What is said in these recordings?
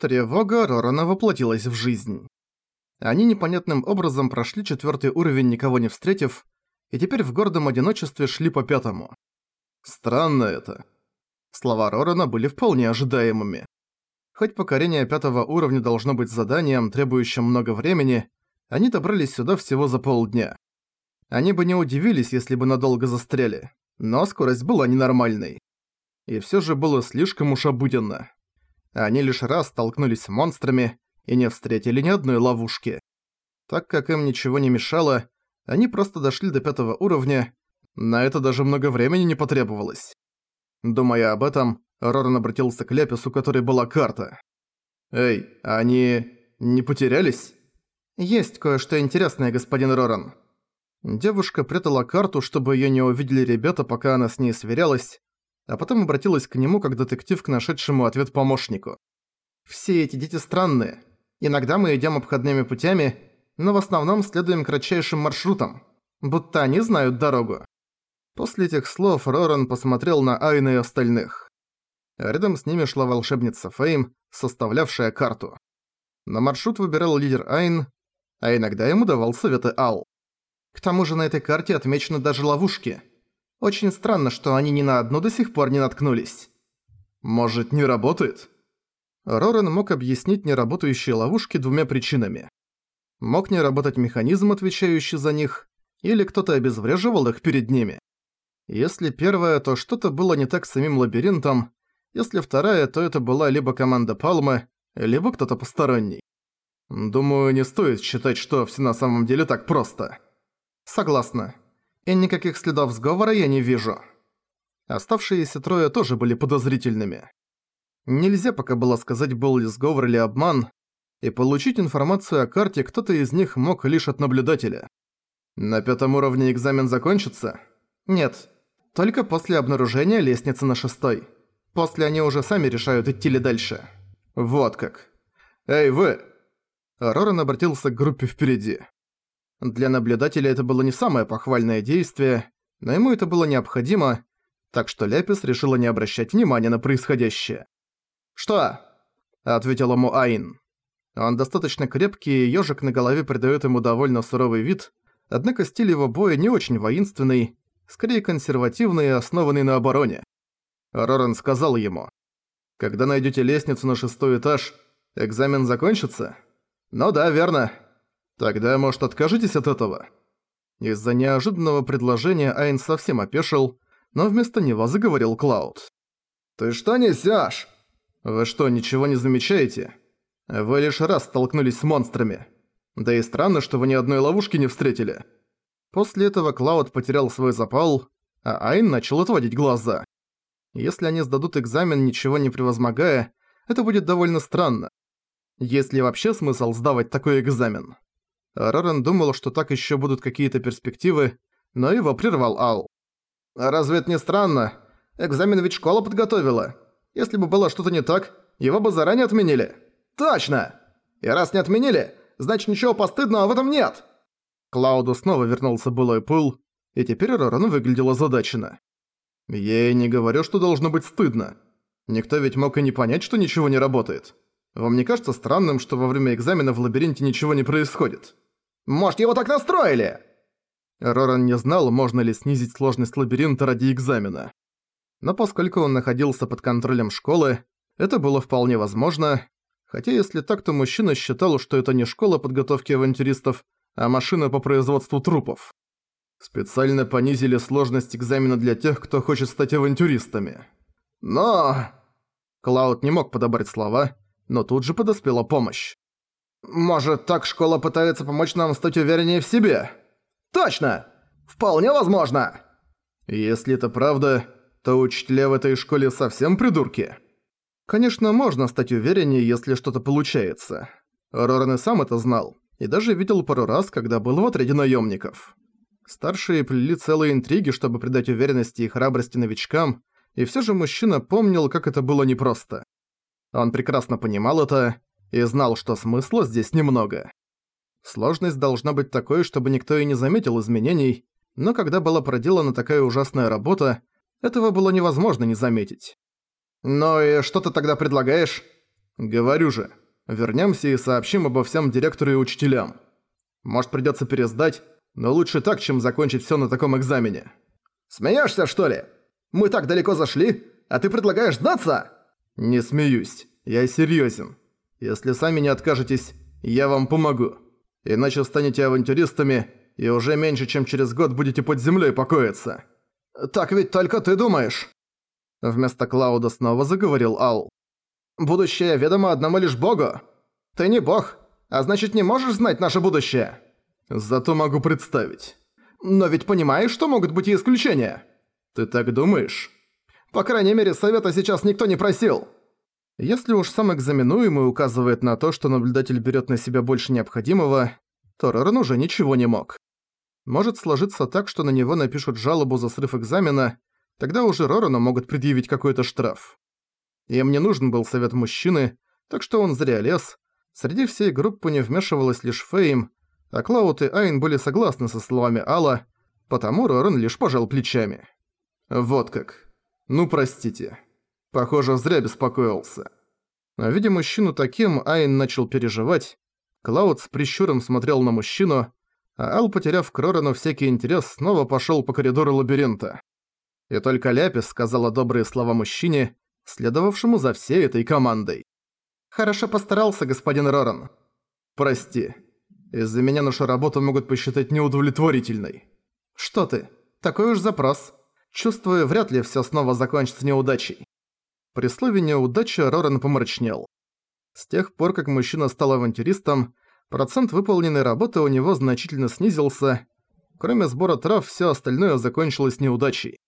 Тревога Рорана воплотилась в жизнь. Они непонятным образом прошли четвертый уровень, никого не встретив, и теперь в гордом одиночестве шли по пятому. Странно это. Слова Рорана были вполне ожидаемыми. Хоть покорение пятого уровня должно быть заданием, требующим много времени, они добрались сюда всего за полдня. Они бы не удивились, если бы надолго застряли, но скорость была ненормальной. И всё же было слишком уж обыденно. Они лишь раз столкнулись с монстрами и не встретили ни одной ловушки. Так как им ничего не мешало, они просто дошли до пятого уровня, на это даже много времени не потребовалось. Думая об этом, Роран обратился к Ляпису, у которой была карта. «Эй, они... не потерялись?» «Есть кое-что интересное, господин Роран». Девушка прятала карту, чтобы её не увидели ребята, пока она с ней сверялась, а потом обратилась к нему как детектив к нашедшему ответ помощнику. «Все эти дети странные. Иногда мы идем обходными путями, но в основном следуем кратчайшим маршрутам, будто они знают дорогу». После этих слов Роран посмотрел на Айна и остальных. Рядом с ними шла волшебница Фейм, составлявшая карту. На маршрут выбирал лидер Айн, а иногда ему давал советы Ал. К тому же на этой карте отмечены даже ловушки – очень странно, что они ни на одну до сих пор не наткнулись. Может, не работает? Рорен мог объяснить неработающие ловушки двумя причинами. Мог не работать механизм, отвечающий за них, или кто-то обезвреживал их перед ними. Если первое, то что-то было не так с самим лабиринтом, если вторая, то это была либо команда Палмы, либо кто-то посторонний. Думаю, не стоит считать, что все на самом деле так просто. Согласна и никаких следов сговора я не вижу. Оставшиеся трое тоже были подозрительными. Нельзя пока было сказать, был ли сговор или обман, и получить информацию о карте кто-то из них мог лишь от наблюдателя. На пятом уровне экзамен закончится? Нет, только после обнаружения лестницы на шестой. После они уже сами решают, идти ли дальше. Вот как. «Эй, вы!» Роран обратился к группе впереди. Для наблюдателя это было не самое похвальное действие, но ему это было необходимо, так что Ляпис решила не обращать внимания на происходящее. «Что?» – ответил ему Айн. Он достаточно крепкий, и ёжик на голове придает ему довольно суровый вид, однако стиль его боя не очень воинственный, скорее консервативный и основанный на обороне. Роран сказал ему, «Когда найдете лестницу на шестой этаж, экзамен закончится?» «Ну да, верно. Тогда, может, откажитесь от этого?» Из-за неожиданного предложения Айн совсем опешил, но вместо него заговорил Клауд. «Ты что несёшь?» «Вы что, ничего не замечаете? Вы лишь раз столкнулись с монстрами. Да и странно, что вы ни одной ловушки не встретили». После этого Клауд потерял свой запал, а Айн начал отводить глаза. Если они сдадут экзамен, ничего не превозмогая, это будет довольно странно. Есть ли вообще смысл сдавать такой экзамен? Роран думал, что так еще будут какие-то перспективы, но его прервал Ал. «Разве это не странно? Экзамен ведь школа подготовила. Если бы было что-то не так, его бы заранее отменили». «Точно! И раз не отменили, значит ничего постыдного в этом нет!» Клауду снова вернулся былой пыл, и теперь Роран выглядел озадаченно. «Я не говорю, что должно быть стыдно. Никто ведь мог и не понять, что ничего не работает. Вам не кажется странным, что во время экзамена в лабиринте ничего не происходит?» Может, его так настроили?» Роран не знал, можно ли снизить сложность лабиринта ради экзамена. Но поскольку он находился под контролем школы, это было вполне возможно, хотя если так, то мужчина считал, что это не школа подготовки авантюристов, а машина по производству трупов. Специально понизили сложность экзамена для тех, кто хочет стать авантюристами. Но... Клауд не мог подобрать слова, но тут же подоспела помощь. Может, так школа пытается помочь нам стать увереннее в себе? Точно! Вполне возможно! Если это правда, то учителя в этой школе совсем придурки. Конечно, можно стать увереннее, если что-то получается. Роран и сам это знал, и даже видел пару раз, когда был в отряде наемников. Старшие плели целые интриги, чтобы придать уверенности и храбрости новичкам, и все же мужчина помнил, как это было непросто. Он прекрасно понимал это, и знал, что смысла здесь немного. Сложность должна быть такой, чтобы никто и не заметил изменений, но когда была проделана такая ужасная работа, этого было невозможно не заметить. «Ну и что ты тогда предлагаешь?» Говорю же, вернемся и сообщим обо всем директору и учителям. Может придется пересдать, но лучше так, чем закончить все на таком экзамене. Смеешься, что ли? Мы так далеко зашли, а ты предлагаешь сдаться? Не смеюсь, я серьезен. Если сами не откажетесь, я вам помогу. Иначе станете авантюристами и уже меньше, чем через год будете под землей покоиться. Так ведь только ты думаешь. Вместо Клауда снова заговорил Ал. Будущее ведомо одному лишь Богу. Ты не Бог, а значит не можешь знать наше будущее. Зато могу представить. Но ведь понимаешь, что могут быть и исключения? Ты так думаешь? По крайней мере, совета сейчас никто не просил. Если уж сам экзаменуемый указывает на то, что наблюдатель берет на себя больше необходимого, то Роран уже ничего не мог. Может сложиться так, что на него напишут жалобу за срыв экзамена, тогда уже Рорану могут предъявить какой-то штраф. Им не нужен был совет мужчины, так что он зря лез. Среди всей группы не вмешивалась лишь Фейм, а Клаут и Айн были согласны со словами Алла, потому Роран лишь пожал плечами. Вот как. Ну простите. Похоже, зря беспокоился. А видя мужчину таким, Айн начал переживать. Клауд с прищуром смотрел на мужчину, а Ал, потеряв к Рорану всякий интерес, снова пошёл по коридору лабиринта. И только Ляпис сказала добрые слова мужчине, следовавшему за всей этой командой. «Хорошо постарался, господин Роран. Прости. Из-за меня нашу работу могут посчитать неудовлетворительной. Что ты? Такой уж запрос. Чувствую, вряд ли всё снова закончится неудачей». При слове «неудача» Роран помрачнел. С тех пор, как мужчина стал авантюристом, процент выполненной работы у него значительно снизился. Кроме сбора трав, всё остальное закончилось неудачей.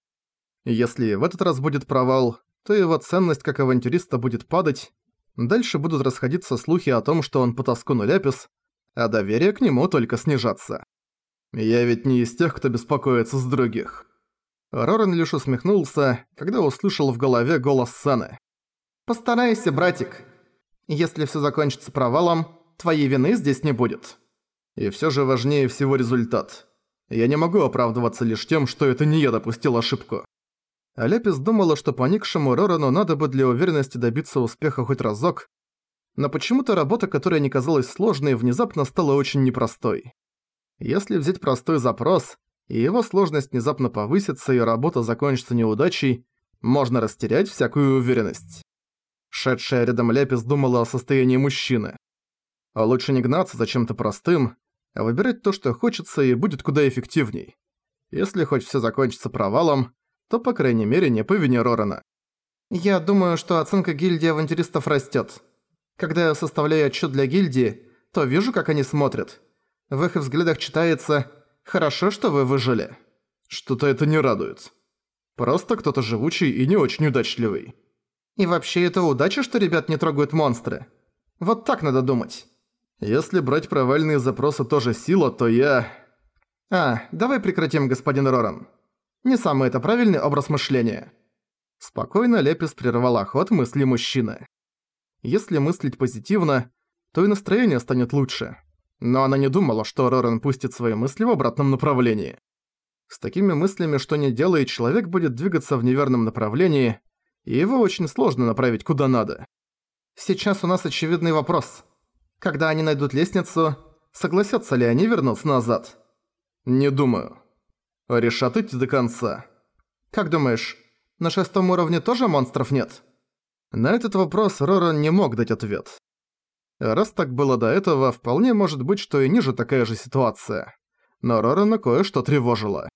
Если в этот раз будет провал, то его ценность как авантюриста будет падать, дальше будут расходиться слухи о том, что он потаскун ляпис, а доверие к нему только снижаться. Я ведь не из тех, кто беспокоится с других. Роран лишь усмехнулся, когда услышал в голове голос Саны. «Постарайся, братик. Если всё закончится провалом, твоей вины здесь не будет. И всё же важнее всего результат. Я не могу оправдываться лишь тем, что это не я допустил ошибку. А Лепис думала, что поникшему Рорану надо бы для уверенности добиться успеха хоть разок, но почему-то работа, которая не казалась сложной, внезапно стала очень непростой. Если взять простой запрос, и его сложность внезапно повысится, и работа закончится неудачей, можно растерять всякую уверенность. Шедшая рядом Лепис думала о состоянии мужчины. А лучше не гнаться за чем-то простым, а выбирать то, что хочется, и будет куда эффективней. Если хоть все закончится провалом, то, по крайней мере, не по вине Рорана. Я думаю, что оценка гильдии авантюристов растет. Когда я составляю отчет для гильдии, то вижу, как они смотрят. В их взглядах читается «Хорошо, что вы выжили». Что-то это не радует. Просто кто-то живучий и не очень удачливый. И вообще это удача, что ребят не трогают монстры. Вот так надо думать. Если брать провальные запросы тоже сила, то я... А, давай прекратим, господин Роран. Не самый это правильный образ мышления. Спокойно Лепис прервала ход мысли мужчины. Если мыслить позитивно, то и настроение станет лучше. Но она не думала, что Рорен пустит свои мысли в обратном направлении. С такими мыслями, что не делает, человек будет двигаться в неверном направлении, и его очень сложно направить куда надо. Сейчас у нас очевидный вопрос. Когда они найдут лестницу, согласятся ли они вернуться назад? Не думаю решат идти до конца. Как думаешь, на шестом уровне тоже монстров нет? На этот вопрос Роран не мог дать ответ. Раз так было до этого, вполне может быть, что и ниже такая же ситуация. Но Рорана кое-что тревожило.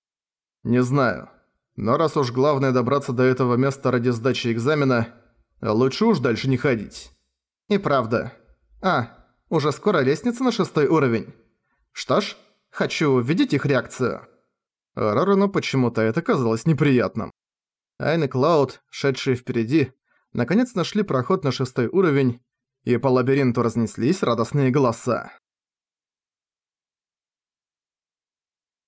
Не знаю. Но раз уж главное добраться до этого места ради сдачи экзамена, лучше уж дальше не ходить. И правда. А, уже скоро лестница на шестой уровень. Что ж, хочу увидеть их реакцию. Рорану почему-то это казалось неприятным. Айн и Клауд, шедшие впереди, наконец нашли проход на шестой уровень, и по лабиринту разнеслись радостные голоса.